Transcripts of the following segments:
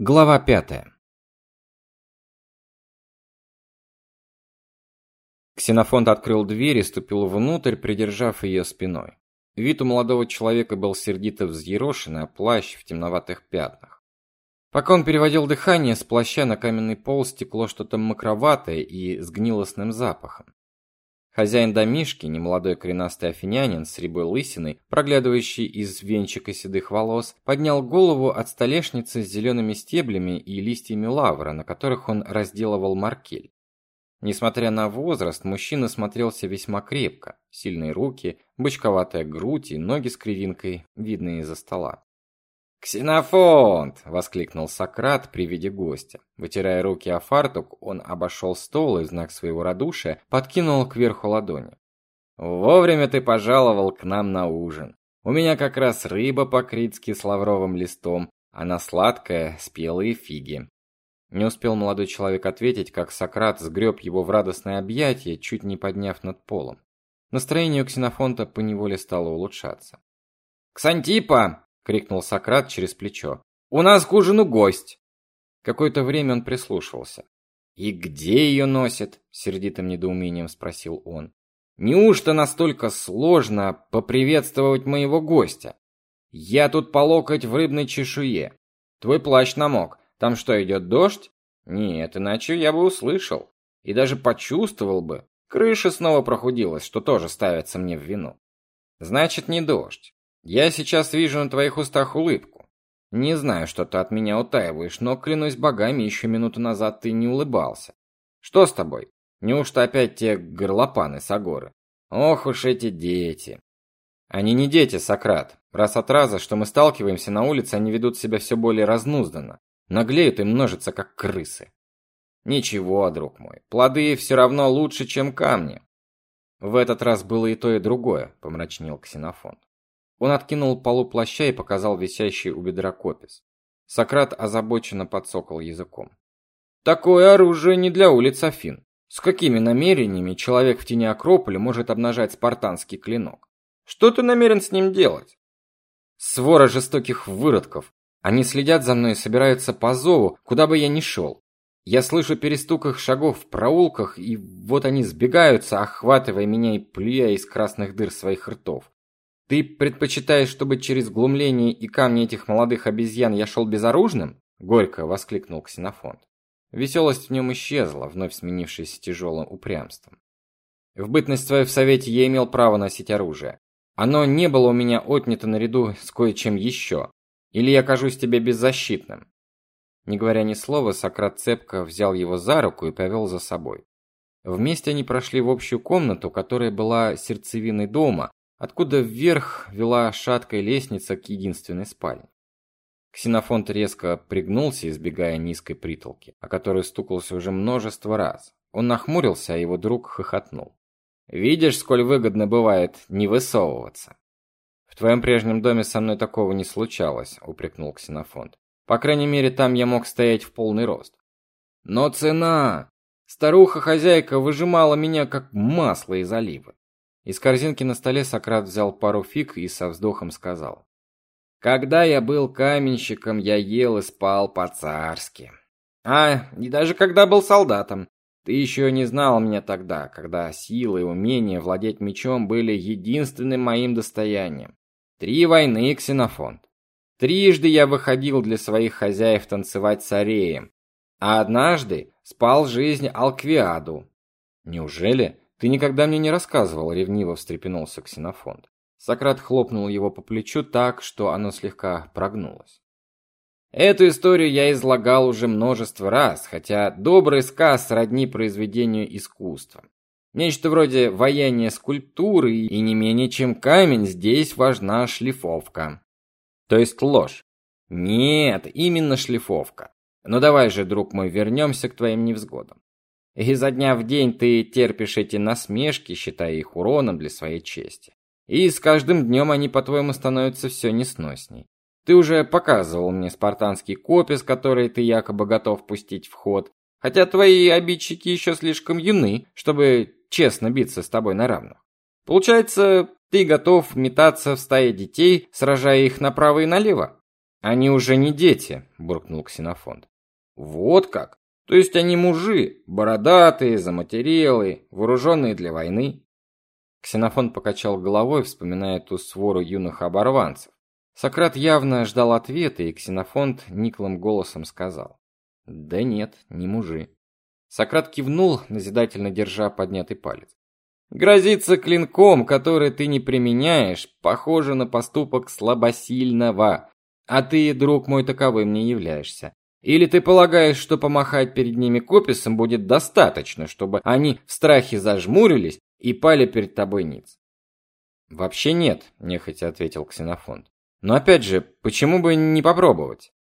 Глава пятая. Ксенофонт открыл дверь и ступил внутрь, придержав ее спиной. Вид у молодого человека был сердито взъерошен, а плащ в темноватых пятнах. Пока он переводил дыхание, с плаща на каменный пол стекло что-то мокроватое и с гнилостным запахом. Хозяин домишки, немолодой коренастый афинянин с рябой лысиной, проглядывающий из венчика седых волос, поднял голову от столешницы с зелеными стеблями и листьями лавра, на которых он разделывал маркель. Несмотря на возраст, мужчина смотрелся весьма крепко. Сильные руки, бычковатая грудь и ноги с кривинкой, видные из-за стола. «Ксенофонт!» — воскликнул Сократ при виде гостя. Вытирая руки о фартук, он обошел стол и в знак своего радушия подкинул кверху ладони. «Вовремя ты пожаловал к нам на ужин. У меня как раз рыба по-критски с лавровым листом, она сладкая, спелые фиги». Не успел молодой человек ответить, как Сократ сгреб его в радостное объятие, чуть не подняв над полом. Настроение у Ксенофонта поневоле стало улучшаться. «Ксантипа!» Крикнул Сократ через плечо. У нас к ужину гость. Какое-то время он прислушивался. И где ее носит? сердитым недоумением спросил он. Неужто настолько сложно поприветствовать моего гостя? Я тут по локоть в рыбной чешуе. Твой плащ намок. Там что, идет дождь? Нет, иначе я бы услышал и даже почувствовал бы. Крыша снова прохудилась, что тоже ставится мне в вину. Значит, не дождь. Я сейчас вижу на твоих устах улыбку. Не знаю, что ты от меня утаиваешь, но клянусь богами, еще минуту назад ты не улыбался. Что с тобой? Неужто опять те горлопаны с агоры? Ох уж эти дети. Они не дети, Сократ. Раз от раза, что мы сталкиваемся на улице, они ведут себя все более разнузданно. Наглеют и множатся, как крысы. Ничего, друг мой, плоды все равно лучше, чем камни. В этот раз было и то, и другое, помрачнел Ксенофонт. Он откинул полу плаща и показал висящий у бедра копис. Сократ озабоченно подсокал языком. Такое оружие не для улиц Афин. С какими намерениями человек в тени Акрополя может обнажать спартанский клинок? Что ты намерен с ним делать? Свора жестоких выродков. Они следят за мной и собираются по зову, куда бы я ни шел. Я слышу перестук их шагов в проулках, и вот они сбегаются, охватывая меня и плюя из красных дыр своих ртов. Ты предпочитаешь, чтобы через глумление и камни этих молодых обезьян я шел безоружным? горько воскликнул Ксенофонт. Веселость в нем исчезла, вновь сменившись тяжелым упрямством. В бытность свою в совете я имел право носить оружие. Оно не было у меня отнято наряду с кое-чем еще. Или я кажусь тебе беззащитным. Не говоря ни слова, Сократ цепко взял его за руку и повел за собой. Вместе они прошли в общую комнату, которая была сердцевиной дома, откуда вверх вела шаткая лестница к единственной спальне. Ксенофонт резко пригнулся, избегая низкой притолки, о которой стукался уже множество раз. Он нахмурился, а его друг хохотнул. Видишь, сколь выгодно бывает не высовываться. В твоем прежнем доме со мной такого не случалось, упрекнул Ксенофонт. По крайней мере, там я мог стоять в полный рост. Но цена! Старуха-хозяйка выжимала меня как масло из оливы. Из корзинки на столе Сократ взял пару фиг и со вздохом сказал: "Когда я был каменщиком, я ел и спал по-царски. А, и даже когда был солдатом. Ты еще не знал меня тогда, когда сила и умение владеть мечом были единственным моим достоянием. Три войны, Ксенофонт. Трижды я выходил для своих хозяев танцевать с ареем, а однажды спал жизнь Алквиаду. Неужели ты никогда мне не рассказывал, ревниво встрепенулся Ксенофонт. Сократ хлопнул его по плечу так, что оно слегка прогнулось. Эту историю я излагал уже множество раз, хотя добрый сказ сродни произведению искусства. Нечто вроде ваяния скульптуры, и не менее чем камень, здесь важна шлифовка. То есть ложь. Нет, именно шлифовка. Ну давай же, друг мой, вернемся к твоим невзгодам. И за дня в день ты терпишь эти насмешки, считая их уроном для своей чести. И с каждым днем они, по-твоему, становятся все несносней. Ты уже показывал мне спартанский копис, который ты якобы готов пустить в ход, хотя твои обидчики еще слишком юны, чтобы честно биться с тобой на равных. Получается, ты готов метаться в стае детей, сражая их направо и налево? Они уже не дети, буркнул Ксенофонт. Вот как? То есть они мужи, бородатые, заматерелые, вооруженные для войны? Ксенофонт покачал головой, вспоминая ту свору юных оборванцев. Сократ явно ждал ответа, и Ксенофонт никлым голосом сказал: "Да нет, не мужи". Сократ кивнул, назидательно держа поднятый палец. Грозиться клинком, который ты не применяешь, похоже на поступок слабосильного, а ты, друг мой, таковым не являешься. Или ты полагаешь, что помахать перед ними кописом будет достаточно, чтобы они в страхе зажмурились и пали перед тобой ниц? Вообще нет, нехотя ответил Ксенофонт. Но опять же, почему бы не попробовать?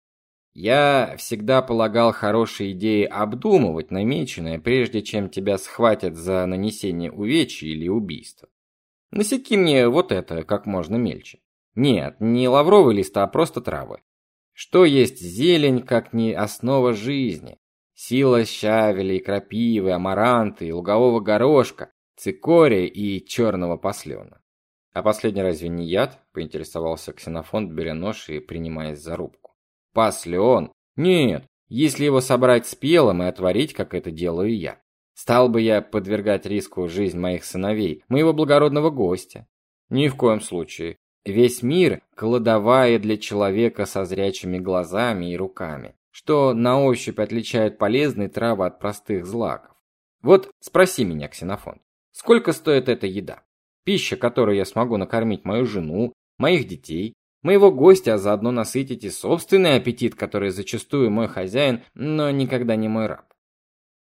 Я всегда полагал хорошие идеи обдумывать намеченное, прежде чем тебя схватят за нанесение увечья или убийства. Насеки мне вот это как можно мельче. Нет, не лавровый лист, а просто травы. Что есть зелень, как не основа жизни? Сила щавеля и крапивы, амаранты, лугового горошка, цикория и черного послена. А последний разве не яд? Поинтересовался Ксенофонт, беря нож и принимаясь за рубку. Послен? Нет, если его собрать спелым и отварить, как это делаю я. Стал бы я подвергать риску жизнь моих сыновей, моего благородного гостя? Ни в коем случае. Весь мир – кладовая для человека со зрячими глазами и руками, что на ощупь отличает полезные травы от простых злаков. Вот спроси меня, Ксенофонт, сколько стоит эта еда? Пища, которой я смогу накормить мою жену, моих детей, моего гостя, а заодно насытить и собственный аппетит, который зачастую мой хозяин, но никогда не мой раб.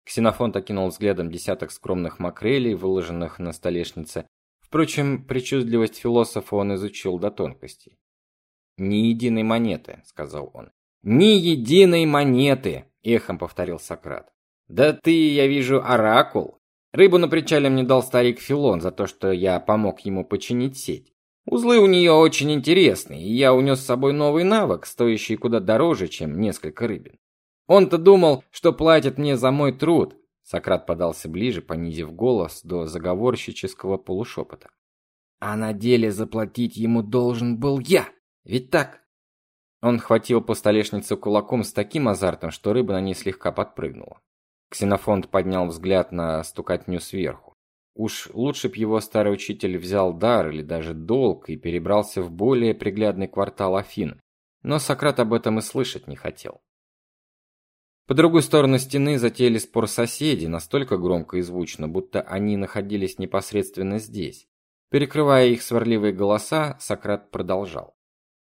Ксенофонт окинул взглядом десяток скромных макрелей, выложенных на столешнице, Впрочем, причудливость философа он изучил до тонкостей. «Ни единой монеты», — сказал он. «Ни единой монеты!» — эхом повторил Сократ. «Да ты, я вижу, оракул. Рыбу на причале мне дал старик Филон за то, что я помог ему починить сеть. Узлы у нее очень интересные, и я унес с собой новый навык, стоящий куда дороже, чем несколько рыбин. Он-то думал, что платит мне за мой труд, Сократ подался ближе, понизив голос до заговорщического полушепота. А на деле заплатить ему должен был я. Ведь так? Он хватил по столешнице кулаком с таким азартом, что рыба на ней слегка подпрыгнула. Ксенофонт поднял взгляд на стукатню сверху. Уж лучше б его старый учитель взял дар или даже долг и перебрался в более приглядный квартал Афин, но Сократ об этом и слышать не хотел. По другую сторону стены затеяли спор соседи, настолько громко и звучно, будто они находились непосредственно здесь. Перекрывая их сварливые голоса, Сократ продолжал.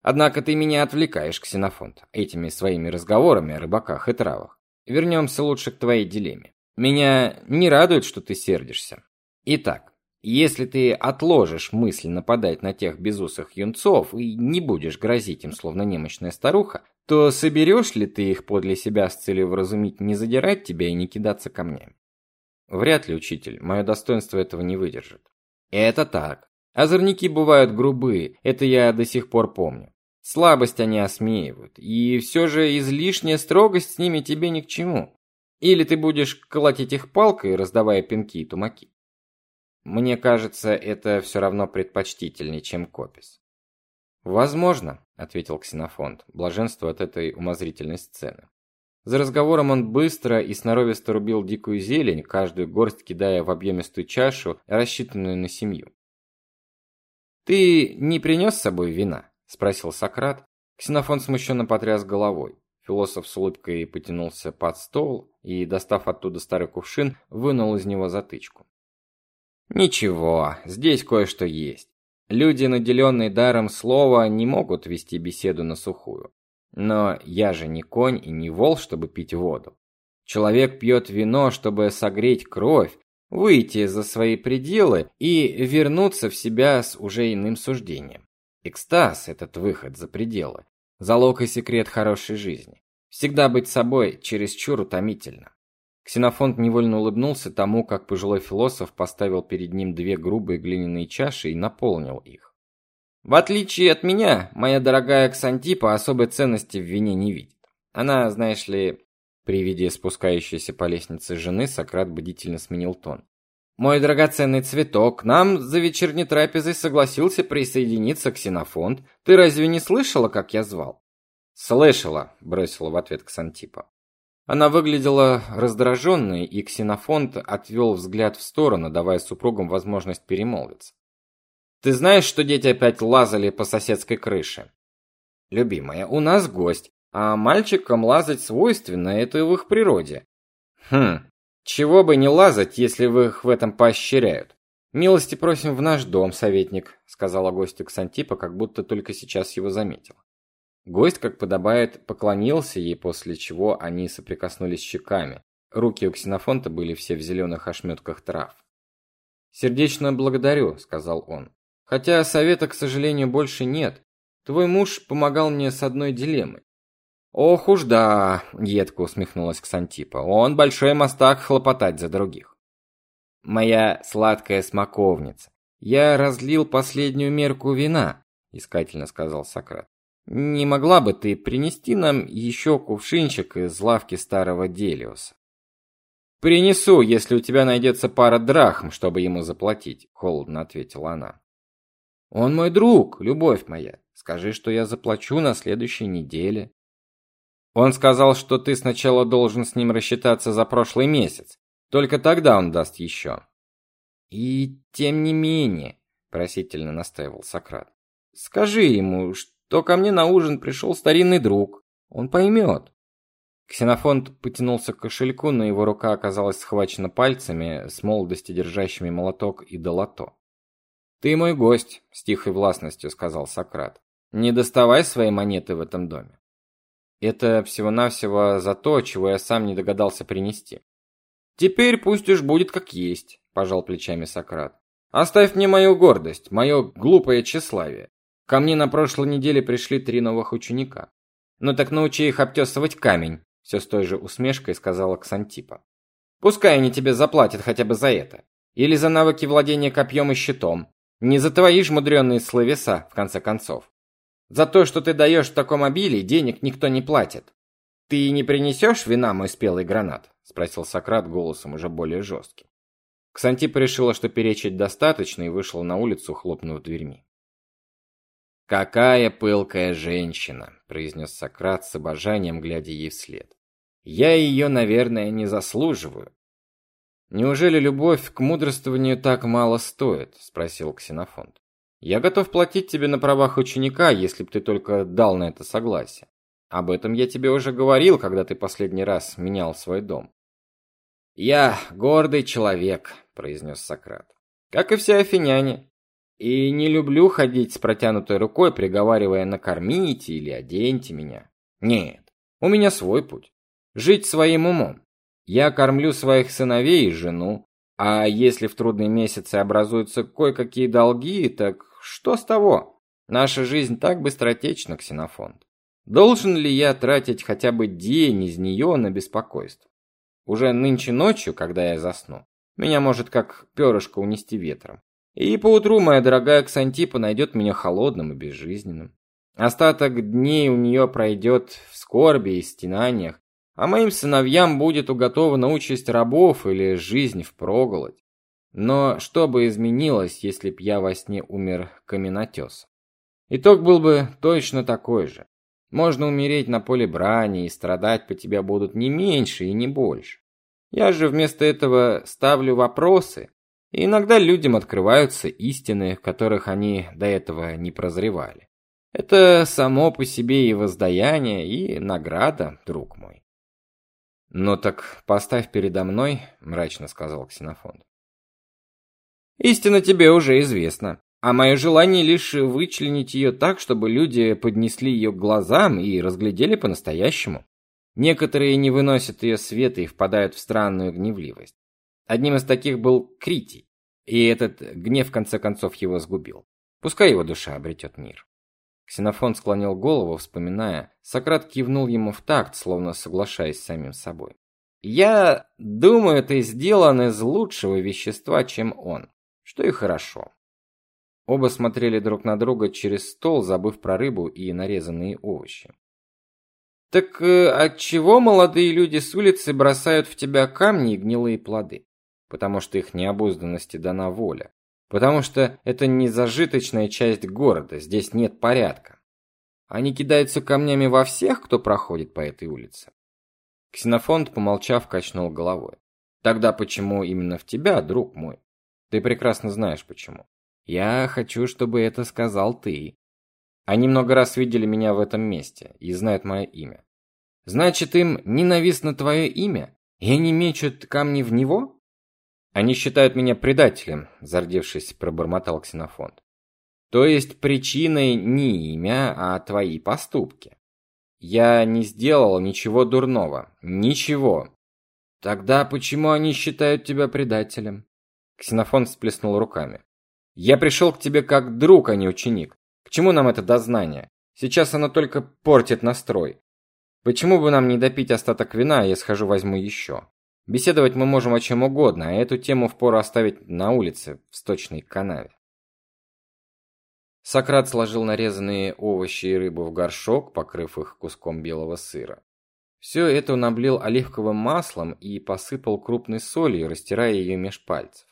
Однако ты меня отвлекаешь, Ксенофонт, этими своими разговорами о рыбаках и травах. Вернемся лучше к твоей дилемме. Меня не радует, что ты сердишься. Итак, если ты отложишь мысль нападать на тех безусых юнцов и не будешь грозить им, словно немощная старуха, то соберешь ли ты их подле себя с целью вразумить не задирать тебя и не кидаться камнями? Вряд ли, учитель, мое достоинство этого не выдержит. Это так. Озорники бывают грубые, это я до сих пор помню. Слабость они осмеивают, и все же излишняя строгость с ними тебе ни к чему. Или ты будешь колотить их палкой, раздавая пинки и тумаки. Мне кажется, это все равно предпочтительнее, чем копис. Возможно, ответил Ксенофонт, блаженство от этой умозрительной сцены. За разговором он быстро и сноровисто рубил дикую зелень, каждую горсть кидая в объемистую чашу, рассчитанную на семью. Ты не принес с собой вина? спросил Сократ. Ксенофонт смущенно потряс головой. Философ с улыбкой потянулся под стол и, достав оттуда старый кувшин, вынул из него затычку. Ничего, здесь кое-что есть. Люди, наделенные даром слова, не могут вести беседу на сухую. Но я же не конь и не вол, чтобы пить воду. Человек пьет вино, чтобы согреть кровь, выйти за свои пределы и вернуться в себя с уже иным суждением. Экстаз этот выход за пределы залог и секрет хорошей жизни. Всегда быть собой чересчур утомительно. Ксенофонт невольно улыбнулся тому, как пожилой философ поставил перед ним две грубые глиняные чаши и наполнил их. В отличие от меня, моя дорогая Ксантипа особой ценности в вине не видит. Она, знаешь ли, при виде спускающейся по лестнице жены, Сократ бдительно сменил тон. Мой драгоценный цветок, к нам за вечерней трапезой согласился присоединиться Ксенофонт. Ты разве не слышала, как я звал? Слышала, бросила в ответ Ксантипа. Она выглядела раздраженной, и Ксенофонт отвел взгляд в сторону, давая супругам возможность перемолвиться. Ты знаешь, что дети опять лазали по соседской крыше? Любимая, у нас гость, а мальчикам лазать свойственно, это в их природе. Хм. Чего бы не лазать, если вы их в этом поощряют? Милости просим в наш дом, советник, сказала гостья Ксантипа, как будто только сейчас его заметила. Гость, как подобает, поклонился ей, после чего они соприкоснулись щеками. Руки у Ксенофонта были все в зеленых ошметках трав. «Сердечно благодарю», — сказал он. «Хотя совета, к сожалению, больше нет. Твой муж помогал мне с одной дилеммой». «Ох уж да», — едко усмехнулась Ксантипа. «Он большой мастак хлопотать за других». «Моя сладкая смоковница, я разлил последнюю мерку вина», — искательно сказал Сократ. Не могла бы ты принести нам еще кувшинчик из лавки старого Делиуса? Принесу, если у тебя найдется пара драхм, чтобы ему заплатить, холодно ответила она. Он мой друг, любовь моя. Скажи, что я заплачу на следующей неделе. Он сказал, что ты сначала должен с ним рассчитаться за прошлый месяц. Только тогда он даст еще. И тем не менее, просительно настаивал Сократ. Скажи ему, что то ко мне на ужин пришел старинный друг. Он поймет. Ксенофонт потянулся к кошельку, но его рука оказалась схвачена пальцами, с молодости держащими молоток и долото. «Ты мой гость», — с тихой властностью сказал Сократ. «Не доставай свои монеты в этом доме». Это всего-навсего за то, чего я сам не догадался принести. «Теперь пусть уж будет как есть», — пожал плечами Сократ. «Оставь мне мою гордость, мое глупое тщеславие. Ко мне на прошлой неделе пришли три новых ученика. Ну так научи их обтесывать камень, все с той же усмешкой сказала Ксантипа. Пускай они тебе заплатят хотя бы за это. Или за навыки владения копьем и щитом. Не за твои ж мудреные словеса, в конце концов. За то, что ты даешь в таком обилии, денег никто не платит. Ты не принесешь вина, мой спелый гранат? Спросил Сократ голосом уже более жестким. Ксантипа решила, что перечить достаточно, и вышла на улицу, хлопнув дверьми. «Какая пылкая женщина!» – произнес Сократ с обожанием, глядя ей вслед. «Я ее, наверное, не заслуживаю». «Неужели любовь к мудрствованию так мало стоит?» – спросил Ксенофонт. «Я готов платить тебе на правах ученика, если б ты только дал на это согласие. Об этом я тебе уже говорил, когда ты последний раз менял свой дом». «Я гордый человек», – произнес Сократ. «Как и все афиняне. И не люблю ходить с протянутой рукой, приговаривая «накормите» или «оденьте меня». Нет, у меня свой путь. Жить своим умом. Я кормлю своих сыновей и жену, а если в трудные месяцы образуются кое-какие долги, так что с того? Наша жизнь так быстротечна, Ксенофонт. Должен ли я тратить хотя бы день из нее на беспокойство? Уже нынче ночью, когда я засну, меня может как перышко унести ветром. И поутру моя дорогая Ксантипа найдет меня холодным и безжизненным. Остаток дней у нее пройдет в скорби и стенаниях, а моим сыновьям будет уготована участь рабов или жизнь в проголодь. Но что бы изменилось, если б я во сне умер каменотесом? Итог был бы точно такой же. Можно умереть на поле брани, и страдать по тебе будут не меньше и не больше. Я же вместо этого ставлю вопросы, и иногда людям открываются истины, которых они до этого не прозревали. Это само по себе и воздаяние, и награда, друг мой. «Ну так поставь передо мной», — мрачно сказал Ксенофонт. «Истина тебе уже известна, а мое желание лишь вычленить ее так, чтобы люди поднесли ее к глазам и разглядели по-настоящему. Некоторые не выносят ее света и впадают в странную гневливость. Одним из таких был Критий, и этот гнев в конце концов его сгубил. Пускай его душа обретет мир. Ксенофон склонил голову, вспоминая. Сократ кивнул ему в такт, словно соглашаясь с самим собой. «Я думаю, ты сделан из лучшего вещества, чем он, что и хорошо». Оба смотрели друг на друга через стол, забыв про рыбу и нарезанные овощи. «Так э, отчего молодые люди с улицы бросают в тебя камни и гнилые плоды?» Потому что их необузданности дана воля, потому что это не зажиточная часть города, здесь нет порядка. Они кидаются камнями во всех, кто проходит по этой улице. Ксенофонт, помолчав, качнул головой. Тогда почему именно в тебя, друг мой? Ты прекрасно знаешь почему. Я хочу, чтобы это сказал ты. Они много раз видели меня в этом месте и знают мое имя. Значит, им ненавистно твое имя, и они мечут камни в него? Они считают меня предателем, зардевшись, пробормотал Ксенофонт. То есть причиной не имя, а твои поступки. Я не сделал ничего дурного, ничего. Тогда почему они считают тебя предателем? Ксенофонт всплеснул руками. Я пришел к тебе как друг, а не ученик. К чему нам это дознание? Сейчас оно только портит настрой. Почему бы нам не допить остаток вина, я схожу возьму еще? Беседовать мы можем о чем угодно, а эту тему впору оставить на улице, в сточной канаве. Сократ сложил нарезанные овощи и рыбу в горшок, покрыв их куском белого сыра. Все это он облил оливковым маслом и посыпал крупной солью, растирая ее меж пальцев.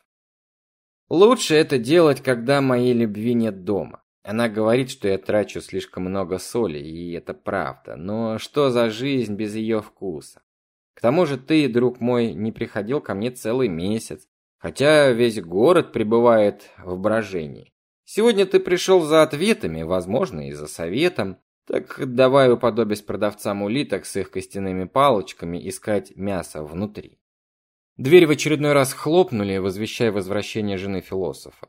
Лучше это делать, когда моей любви нет дома. Она говорит, что я трачу слишком много соли, и это правда. Но что за жизнь без ее вкуса? К тому же ты, друг мой, не приходил ко мне целый месяц, хотя весь город пребывает в брожении. Сегодня ты пришел за ответами, возможно, и за советом. Так давай уподобясь продавцам улиток с их костяными палочками искать мясо внутри. Дверь в очередной раз хлопнули, возвещая возвращение жены философа.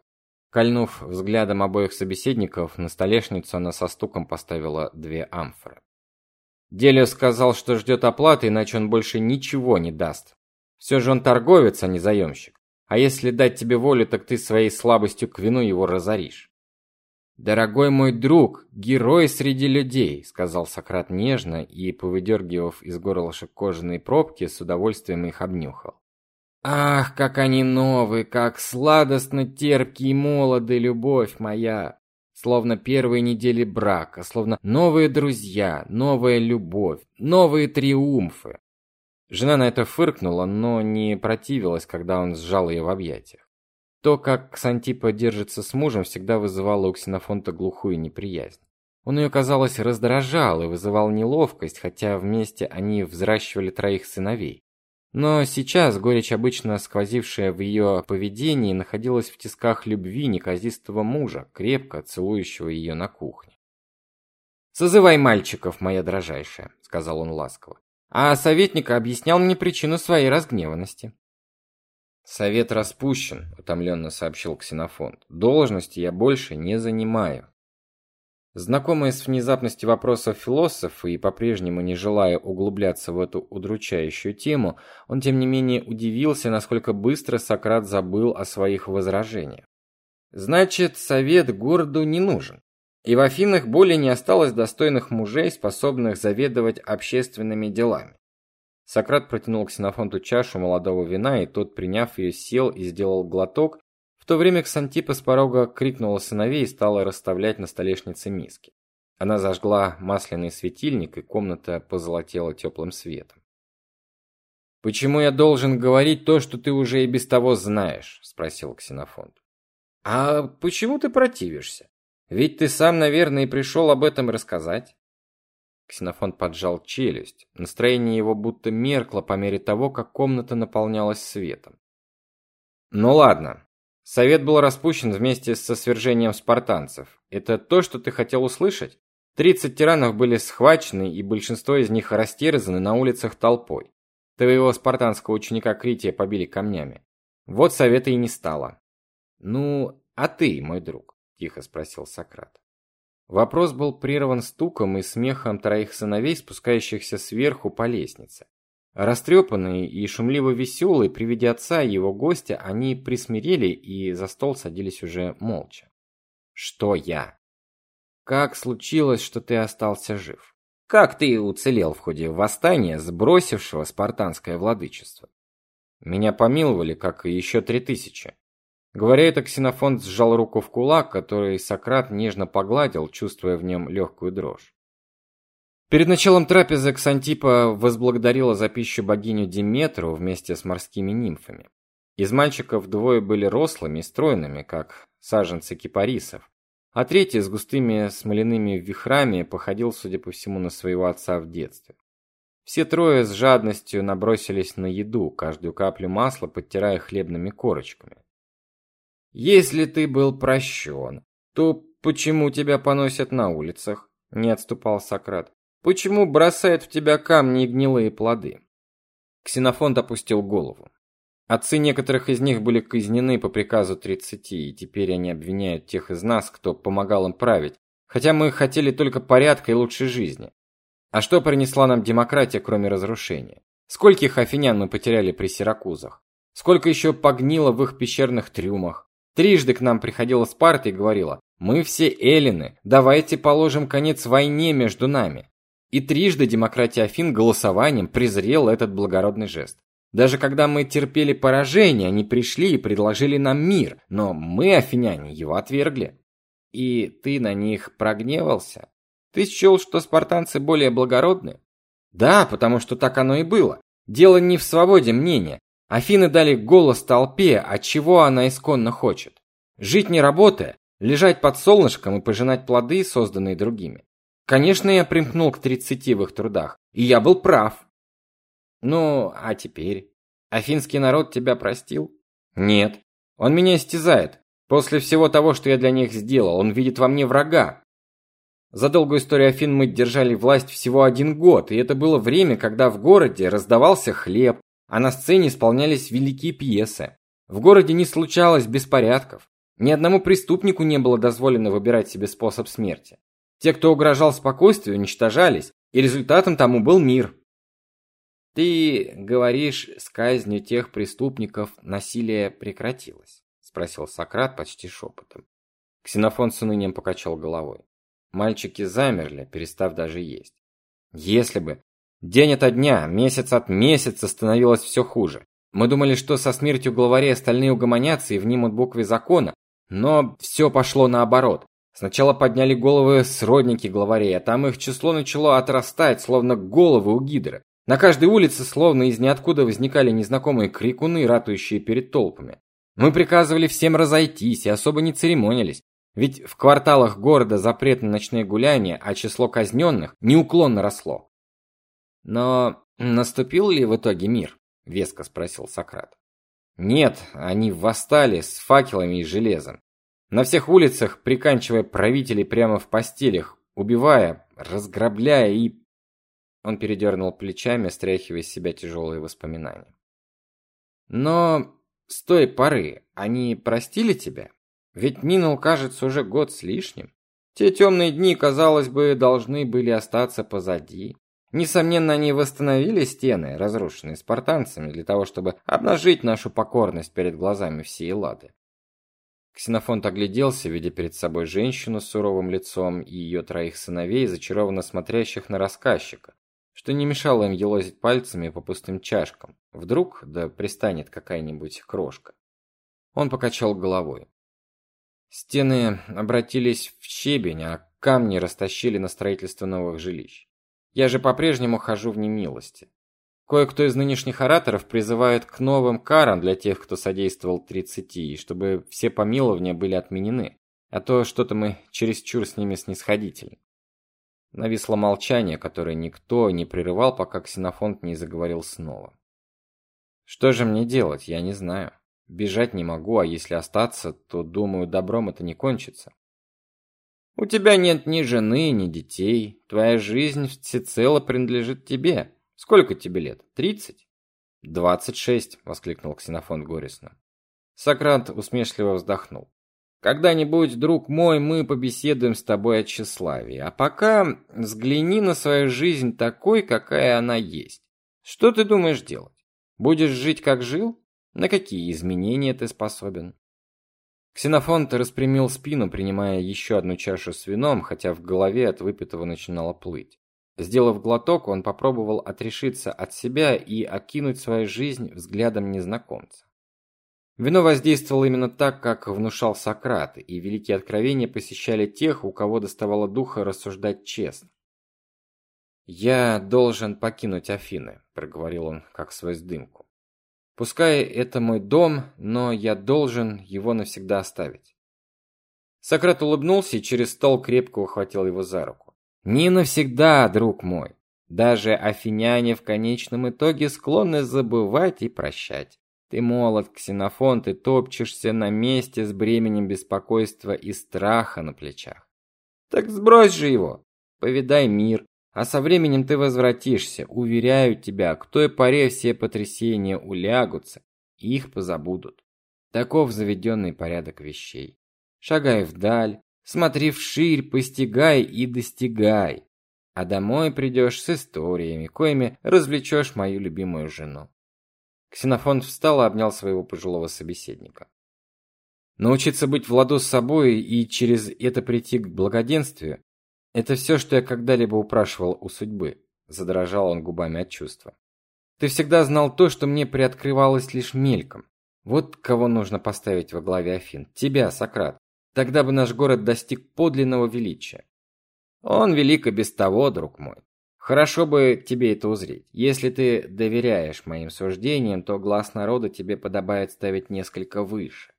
Кольнув взглядом обоих собеседников, на столешницу она со стуком поставила две амфоры. Делио сказал, что ждет оплаты, иначе он больше ничего не даст. Все же он торговец, а не заемщик. А если дать тебе волю, так ты своей слабостью к вину его разоришь. Дорогой мой друг, герой среди людей, сказал Сократ нежно и, повыдергивав из горлышек кожаные пробки, с удовольствием их обнюхал. Ах, как они новые, как сладостно терпкие и молоды, любовь моя. Словно первые недели брака, словно новые друзья, новая любовь, новые триумфы. Жена на это фыркнула, но не противилась, когда он сжал ее в объятиях. То, как Ксантипа держится с мужем, всегда вызывало у Ксенофонта глухую неприязнь. Он ее, казалось, раздражал и вызывал неловкость, хотя вместе они взращивали троих сыновей. Но сейчас горечь, обычно сквозившая в ее поведении, находилась в тисках любви неказистого мужа, крепко целующего ее на кухне. «Созывай мальчиков, моя дрожайшая», — сказал он ласково. А советник объяснял мне причину своей разгневанности. «Совет распущен», — утомленно сообщил Ксенофонт. «Должности я больше не занимаю». Знакомые с внезапностью вопросов философа и по-прежнему не желая углубляться в эту удручающую тему, он тем не менее удивился, насколько быстро Сократ забыл о своих возражениях. Значит, совет городу не нужен. И в Афинах более не осталось достойных мужей, способных заведовать общественными делами. Сократ протянул Ксенофонту чашу молодого вина, и тот, приняв ее, сел и сделал глоток, то время Ксантипа с порога крикнула сыновей и стала расставлять на столешнице миски. Она зажгла масляный светильник, и комната позолотела теплым светом. Почему я должен говорить то, что ты уже и без того знаешь, спросил Ксенофонт. А почему ты противишься? Ведь ты сам, наверное, и пришел об этом рассказать. Ксенофонт поджал челюсть. Настроение его будто меркло по мере того, как комната наполнялась светом. Ну ладно, Совет был распущен вместе со свержением спартанцев. Это то, что ты хотел услышать? Тридцать тиранов были схвачены, и большинство из них растерзаны на улицах толпой. Твоего спартанского ученика Крития побили камнями. Вот совета и не стало. Ну, а ты, мой друг, тихо спросил Сократ. Вопрос был прерван стуком и смехом троих сыновей, спускающихся сверху по лестнице. Растрепанные и шумливо веселые при виде отца и его гостя, они присмирели и за стол садились уже молча. Что я? Как случилось, что ты остался жив? Как ты уцелел в ходе восстания, сбросившего спартанское владычество? Меня помиловали, как и еще три тысячи. Говоря это, Ксенофонт сжал руку в кулак, который Сократ нежно погладил, чувствуя в нем легкую дрожь. Перед началом трапезы Ксантипа возблагодарила за пищу богиню Диметру вместе с морскими нимфами. Из мальчиков двое были рослыми и стройными, как саженцы кипарисов, а третий с густыми смоляными вихрами походил, судя по всему, на своего отца в детстве. Все трое с жадностью набросились на еду, каждую каплю масла подтирая хлебными корочками. Если ты был прощен, то почему тебя поносят на улицах? Не отступал Сократ. Почему бросают в тебя камни и гнилые плоды? Ксенофонт опустил голову. Отцы некоторых из них были казнены по приказу тридцати, и теперь они обвиняют тех из нас, кто помогал им править, хотя мы хотели только порядка и лучшей жизни. А что принесла нам демократия, кроме разрушения? Скольких афинян мы потеряли при Сиракузах? Сколько еще погнило в их пещерных трюмах? Трижды к нам приходила Спарта и говорила: "Мы все эллины, давайте положим конец войне между нами". И трижды демократия Афин голосованием презрела этот благородный жест. Даже когда мы терпели поражение, они пришли и предложили нам мир, но мы, афиняне, его отвергли. И ты на них прогневался? Ты счел, что спартанцы более благородны? Да, потому что так оно и было. Дело не в свободе мнения. Афины дали голос толпе, от чего она исконно хочет. Жить не работая, лежать под солнышком и пожинать плоды, созданные другими. Конечно, я примкнул к 30 в их трудах, и я был прав. Ну, а теперь? Афинский народ тебя простил? Нет. Он меня истязает. После всего того, что я для них сделал, он видит во мне врага. За долгую историю Афин мы держали власть всего один год, и это было время, когда в городе раздавался хлеб, а на сцене исполнялись великие пьесы. В городе не случалось беспорядков. Ни одному преступнику не было дозволено выбирать себе способ смерти. Те, кто угрожал спокойствию, уничтожались, и результатом тому был мир. Ты говоришь, с казнью тех преступников насилие прекратилось, спросил Сократ почти шепотом. Ксенофон с унынием покачал головой. Мальчики замерли, перестав даже есть. Если бы день ото дня, месяц от месяца становилось все хуже. Мы думали, что со смертью главарей остальные угомонятся и внимут букве закона, но все пошло наоборот. Сначала подняли головы сродники главарей, а там их число начало отрастать, словно головы у гидры. На каждой улице словно из ниоткуда возникали незнакомые крикуны, ратующие перед толпами. Мы приказывали всем разойтись и особо не церемонились, ведь в кварталах города запрет на ночные гуляния, а число казненных неуклонно росло. Но наступил ли в итоге мир? веско спросил Сократ. Нет, они восстали с факелами и железом. На всех улицах, приканчивая правителей прямо в постелях, убивая, разграбляя и Он передернул плечами, стряхивая с себя тяжелые воспоминания. Но с той поры они простили тебя? Ведь минул, кажется, уже год с лишним. Те темные дни, казалось бы, должны были остаться позади. Несомненно, они восстановили стены, разрушенные спартанцами, для того, чтобы обнажить нашу покорность перед глазами всей Эллады. Ксенофонт огляделся, видя перед собой женщину с суровым лицом и ее троих сыновей, зачарованно смотрящих на рассказчика, что не мешало им елозить пальцами по пустым чашкам. Вдруг да пристанет какая-нибудь крошка. Он покачал головой. Стены обратились в щебень, а камни растащили на строительство новых жилищ. Я же по-прежнему хожу в немилости. Кое-кто из нынешних ораторов призывает к новым карам для тех, кто содействовал 30, и чтобы все помилования были отменены, а то что-то мы чересчур с ними снисходительны. Нависло молчание, которое никто не прерывал, пока Ксенофонт не заговорил снова. Что же мне делать, я не знаю. Бежать не могу, а если остаться, то, думаю, добром это не кончится. У тебя нет ни жены, ни детей. Твоя жизнь всецело принадлежит тебе. Сколько тебе лет? Тридцать? Двадцать шесть, воскликнул Ксенофонт горестно. Сократ усмешливо вздохнул. Когда-нибудь, друг мой, мы побеседуем с тобой о тщеславии. А пока взгляни на свою жизнь такой, какая она есть. Что ты думаешь делать? Будешь жить как жил? На какие изменения ты способен? Ксенофонт распрямил спину, принимая еще одну чашу с вином, хотя в голове от выпитого начинало плыть. Сделав глоток, он попробовал отрешиться от себя и окинуть свою жизнь взглядом незнакомца. Вино воздействовало именно так, как внушал Сократ, и великие откровения посещали тех, у кого доставало духа рассуждать честно. «Я должен покинуть Афины», – проговорил он, как сквозь дымку. «Пускай это мой дом, но я должен его навсегда оставить. Сократ улыбнулся и через стол крепко ухватил его за руку. Не навсегда, друг мой. Даже афиняне в конечном итоге склонны забывать и прощать. Ты молод, Ксенофон, ты топчешься на месте с бременем беспокойства и страха на плечах. Так сбрось же его, повидай мир, а со временем ты возвратишься. Уверяю тебя, к той поре все потрясения улягутся, их позабудут. Таков заведенный порядок вещей. Шагай вдаль, смотри вширь, постигай и достигай. А домой придешь с историями, коими развлечешь мою любимую жену. Ксенофонт встал и обнял своего пожилого собеседника. Научиться быть в ладу с собой и через это прийти к благоденствию – это все, что я когда-либо упрашивал у судьбы. Задрожал он губами от чувства. Ты всегда знал то, что мне приоткрывалось лишь мельком. Вот кого нужно поставить во главе Афин. Тебя, Сократ. Тогда бы наш город достиг подлинного величия. Он велик и без того, друг мой. Хорошо бы тебе это узреть. Если ты доверяешь моим суждениям, то глаз народа тебе подобает ставить несколько выше.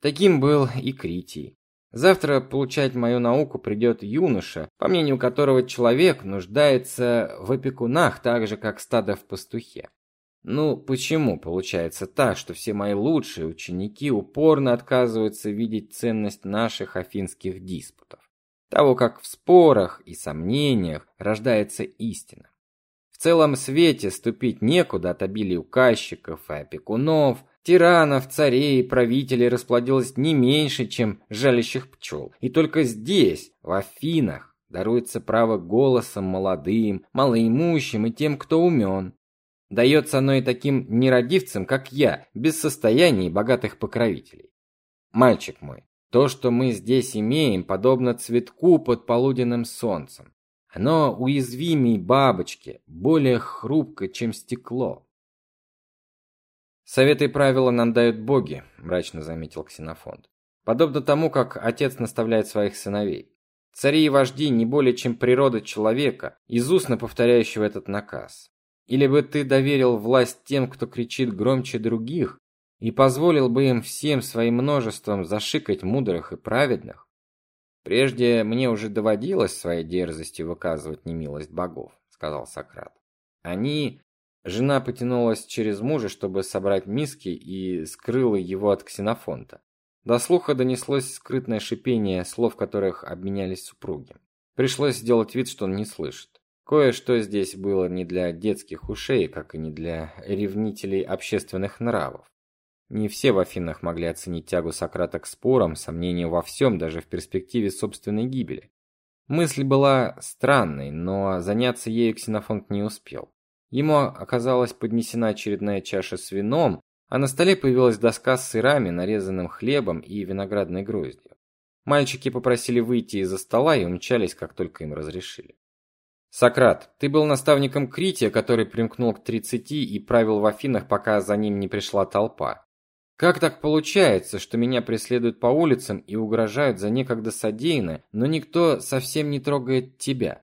Таким был и Критий. Завтра получать мою науку придет юноша, по мнению которого человек нуждается в опекунах так же, как стадо в пастухе. Ну, почему получается так, что все мои лучшие ученики упорно отказываются видеть ценность наших афинских диспутов? Того, как в спорах и сомнениях рождается истина. В целом свете ступить некуда от обилия указчиков и опекунов, тиранов, царей и правителей расплодилось не меньше, чем жалящих пчел. И только здесь, в Афинах, даруется право голосом молодым, малоимущим и тем, кто умен. Дается оно и таким нерадивцам, как я, без состояния и богатых покровителей. Мальчик мой, то, что мы здесь имеем, подобно цветку под полуденным солнцем. Оно уязвимей бабочки, более хрупко, чем стекло. Советы и правила нам дают боги, мрачно заметил Ксенофонт. Подобно тому, как отец наставляет своих сыновей. Цари и вожди не более чем природа человека, изустно повторяющего этот наказ. Или бы ты доверил власть тем, кто кричит громче других, и позволил бы им всем своим множеством зашикать мудрых и праведных? Прежде мне уже доводилось своей дерзостью выказывать немилость богов, сказал Сократ. Они Жена потянулась через мужа, чтобы собрать миски, и скрыла его от ксенофонта. До слуха донеслось скрытное шипение слов, которых обменялись супруги. Пришлось сделать вид, что он не слышит. Кое-что здесь было не для детских ушей, как и не для ревнителей общественных нравов. Не все в Афинах могли оценить тягу Сократа к спорам, сомнению во всем, даже в перспективе собственной гибели. Мысль была странной, но заняться ею Ксенофонт не успел. Ему оказалась поднесена очередная чаша с вином, а на столе появилась доска с сырами, нарезанным хлебом и виноградной гроздью. Мальчики попросили выйти из-за стола и умчались, как только им разрешили. Сократ, ты был наставником Крития, который примкнул к тридцати и правил в Афинах, пока за ним не пришла толпа. Как так получается, что меня преследуют по улицам и угрожают за некогда содеянное, но никто совсем не трогает тебя?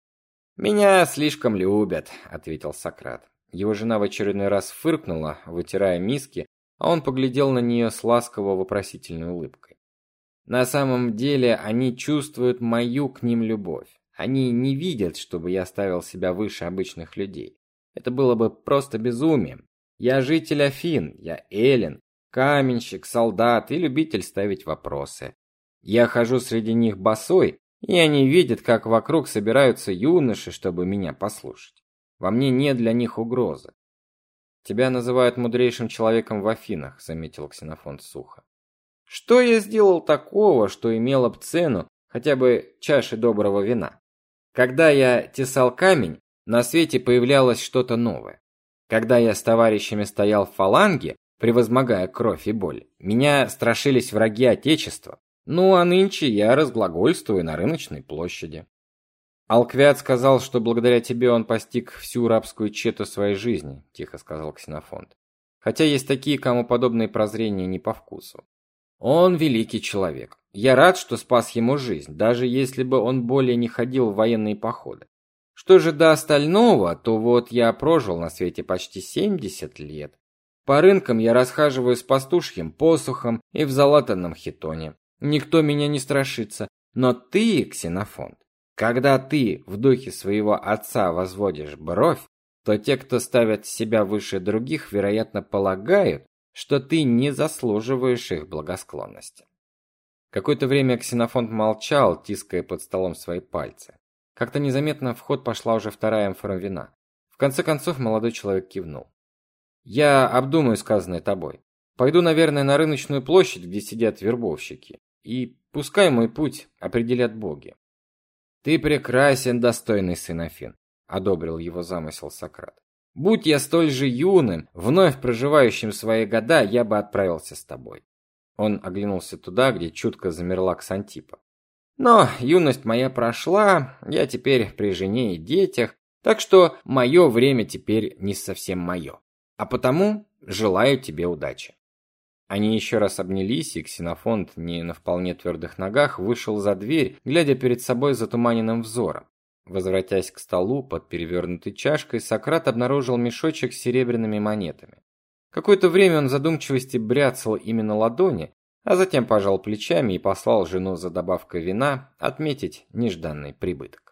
Меня слишком любят, ответил Сократ. Его жена в очередной раз фыркнула, вытирая миски, а он поглядел на нее с ласково вопросительной улыбкой. На самом деле, они чувствуют мою к ним любовь. Они не видят, чтобы я ставил себя выше обычных людей. Это было бы просто безумием. Я житель Афин, я Эллен, каменщик, солдат и любитель ставить вопросы. Я хожу среди них босой, и они видят, как вокруг собираются юноши, чтобы меня послушать. Во мне нет для них угрозы. Тебя называют мудрейшим человеком в Афинах, заметил Ксенофонт сухо. Что я сделал такого, что имело б цену хотя бы чаши доброго вина? Когда я тесал камень, на свете появлялось что-то новое. Когда я с товарищами стоял в фаланге, превозмогая кровь и боль, меня страшились враги отечества, ну, а нынче я разглагольствую на рыночной площади. Алквиад сказал, что благодаря тебе он постиг всю рабскую чету своей жизни, тихо сказал Ксенофонт. Хотя есть такие, кому подобные прозрения не по вкусу. Он великий человек. Я рад, что спас ему жизнь, даже если бы он более не ходил в военные походы. Что же до остального, то вот я прожил на свете почти 70 лет. По рынкам я расхаживаю с пастушьим посохом и в залатанном хитоне. никто меня не страшится. Но ты, Ксенофонт, когда ты в духе своего отца возводишь бровь, то те, кто ставят себя выше других, вероятно, полагают, что ты не заслуживаешь их благосклонности. Какое-то время Ксенофонт молчал, тиская под столом свои пальцы. Как-то незаметно в ход пошла уже вторая амфора вина. В конце концов молодой человек кивнул. Я обдумаю сказанное тобой. Пойду, наверное, на рыночную площадь, где сидят вербовщики, и пускай мой путь определят боги. Ты прекрасен, достойный сын Афин, одобрил его замысел Сократ. Будь я столь же юным, вновь проживающим свои года, я бы отправился с тобой. Он оглянулся туда, где чутко замерла Ксантипа. Но юность моя прошла, я теперь при жене и детях, так что мое время теперь не совсем мое. А потому желаю тебе удачи. Они еще раз обнялись, и Ксенофонт, не на вполне твердых ногах, вышел за дверь, глядя перед собой затуманенным взором. Возвратясь к столу под перевернутой чашкой, Сократ обнаружил мешочек с серебряными монетами. Какое-то время он в задумчивости бряцал ими на ладони, а затем пожал плечами и послал жену за добавкой вина отметить нежданный прибыток.